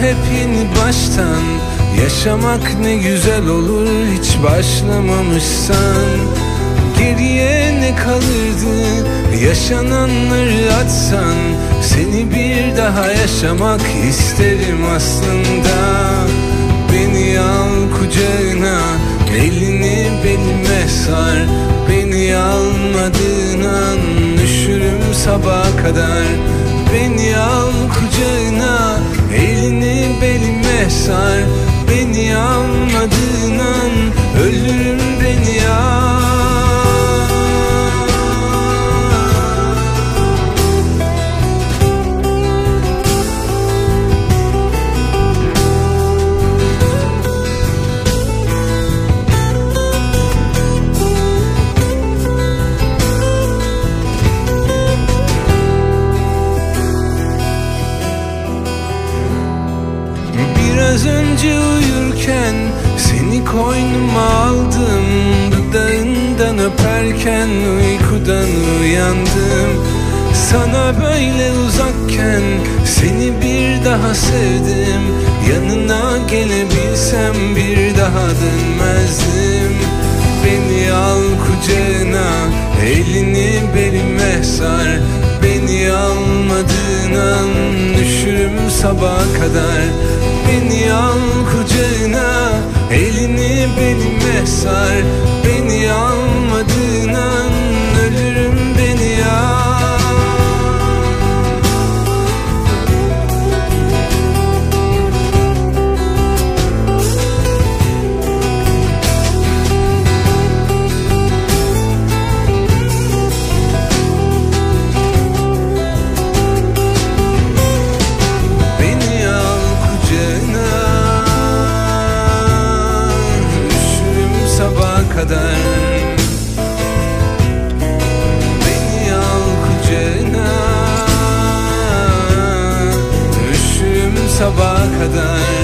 hep yeni baştan Yaşamak ne güzel olur hiç başlamamışsan. Geriye ne kalırdı yaşananları atsan Seni bir daha yaşamak isterim aslında. Beni al kucağına elini belime sar. Beni almadığın an üşürüm sabaha kadar Beni al kucağına elini belime sar Biraz önce uyurken seni koynuma aldım. Dudağından öperken uykudan uyandım. Sana böyle uzakken seni bir daha sevdim. Yanına gelebilsem bir daha dönmezdim. Beni al kucağına elini belime sar. Beni almadığın an üşürüm sabaha kadar Beni al kucağına elini belime sar Beni almadığın sabaha kadar